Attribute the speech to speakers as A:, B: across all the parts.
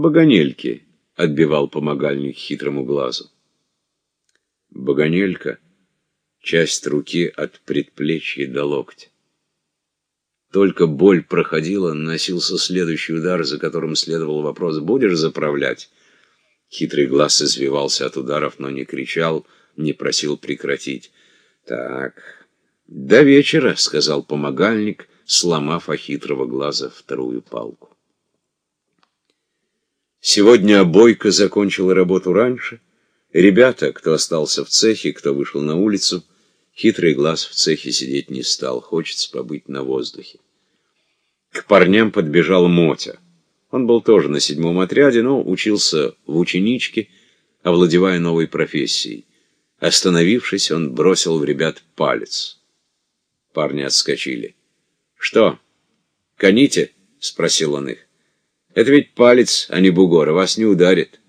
A: Баганельки, — отбивал помогальник хитрому глазу. Баганелька — часть руки от предплечья до локтя. Только боль проходила, наносился следующий удар, за которым следовал вопрос «Будешь заправлять?» Хитрый глаз извивался от ударов, но не кричал, не просил прекратить. «Так, до вечера», — сказал помогальник, сломав о хитрого глаза вторую палку. Сегодня обойка закончила работу раньше. Ребята, кто остался в цехе, кто вышел на улицу, хитрый глаз в цехе сидеть не стал, хочется побыть на воздухе. К парням подбежал Мотя. Он был тоже на седьмом отряде, но учился в ученичке, овладевая новой профессией. Остановившись, он бросил в ребят палец. Парни отскочили. «Что, коните?» — спросил он их. «Это ведь палец, а не бугор, вас не ударит».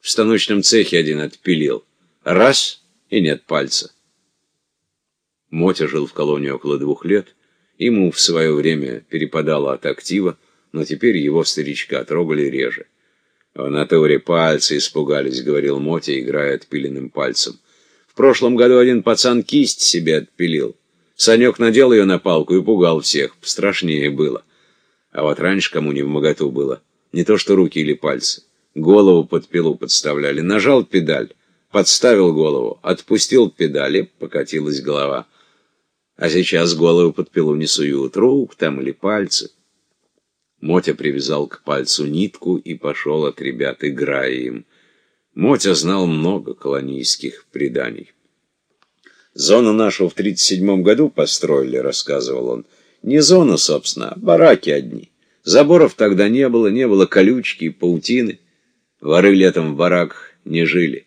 A: В станочном цехе один отпилил. Раз — и нет пальца. Мотя жил в колонии около двух лет. Ему в свое время перепадало от актива, но теперь его старичка трогали реже. «В натуре пальцы испугались», — говорил Мотя, играя отпиленным пальцем. «В прошлом году один пацан кисть себе отпилил. Санек надел ее на палку и пугал всех. Страшнее было. А вот раньше кому не в моготу было. Не то что руки или пальцы. Голову под пилу подставляли. Нажал педаль, подставил голову, отпустил педаль, и покатилась голова. А сейчас голову под пилу не суют. Рук там или пальцы. Мотя привязал к пальцу нитку и пошел от ребят, играя им. Мотя знал много колонийских преданий. «Зону нашу в 37-м году построили», — рассказывал он. «Не зона, собственно, а бараки одни. Заборов тогда не было, не было колючки и паутины. Воры летом в бараках не жили.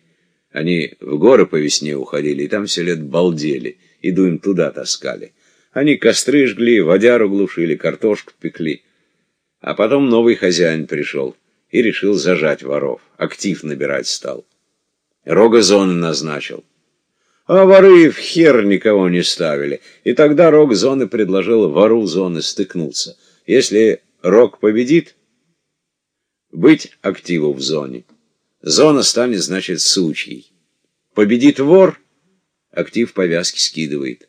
A: Они в горы по весне уходили, и там все лет балдели, иду им туда таскали. Они костры жгли, водяру глушили, картошку пекли». А потом новый хозяин пришел и решил зажать воров. Актив набирать стал. Рога зоны назначил. А воры в хер никого не ставили. И тогда рог зоны предложил вору зоны стыкнуться. Если рог победит, быть активу в зоне. Зона станет, значит, сучьей. Победит вор, актив повязки скидывает.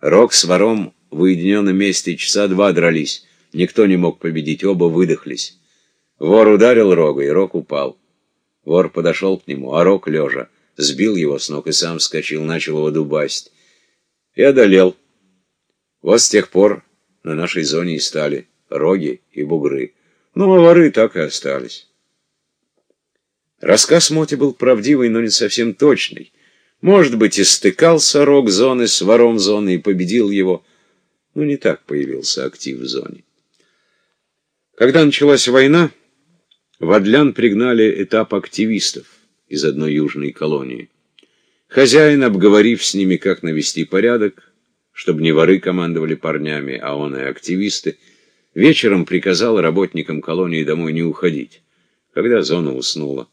A: Рог с вором в уединенном месте часа два дрались. Никто не мог победить, оба выдохлись. Вор ударил Рога, и Рог упал. Вор подошел к нему, а Рог, лежа, сбил его с ног и сам вскочил, начал его дубасить. И одолел. Вот с тех пор на нашей зоне и стали роги и бугры. Ну, а воры так и остались. Рассказ Моти был правдивый, но не совсем точный. Может быть, и стыкался рог зоны с вором зоны и победил его, но не так появился актив в зоне. Когда началась война, в Адлян пригнали этап активистов из одной южной колонии. Хозяин, обговорив с ними, как навести порядок, чтобы не воры командовали парнями, а он и активисты, вечером приказал работникам колонии домой не уходить. Когда зона уснула,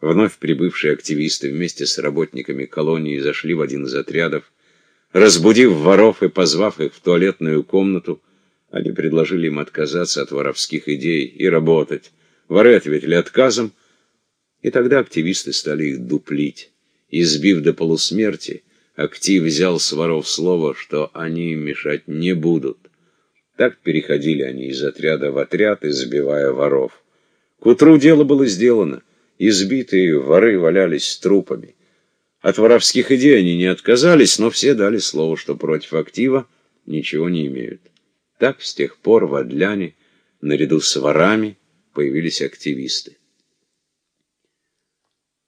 A: вновь прибывшие активисты вместе с работниками колонии зашли в один из отрядов, разбудив воров и позвав их в туалетную комнату, они предложили им отказаться от воровских идей и работать. Воры ответили отказом, и тогда активисты стали их дуплить. Избив до полусмерти, актив взял с воров слово, что они мешать не будут. Так переходили они из отряда в отряд, избивая воров. К утру дело было сделано. Избитые воры валялись трупами. От воровских идей они не отказались, но все дали слово, что против актива ничего не имеют. Так с тех пор в Адляне, наряду с ворами, появились активисты.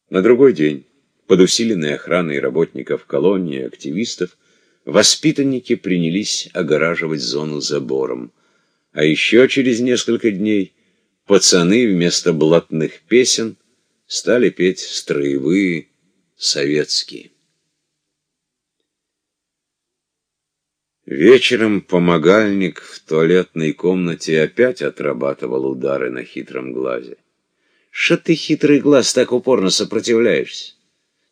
A: На другой день, под усиленной охраной работников колонии и активистов, воспитанники принялись огораживать зону забором. А еще через несколько дней пацаны вместо блатных песен стали петь строевые советские. Вечером помогальник в туалетной комнате опять отрабатывал удары на хитром глазе. Что ты, хитрый глаз, так упорно сопротивляешься?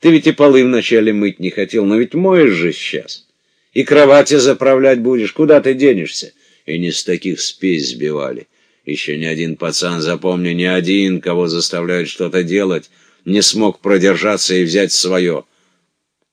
A: Ты ведь и полы вначале мыть не хотел, но ведь моешь же сейчас. И кровати заправлять будешь, куда ты денешься? И не с таких спесь сбивали. Еще ни один пацан, запомни, ни один, кого заставляют что-то делать, не смог продержаться и взять свое.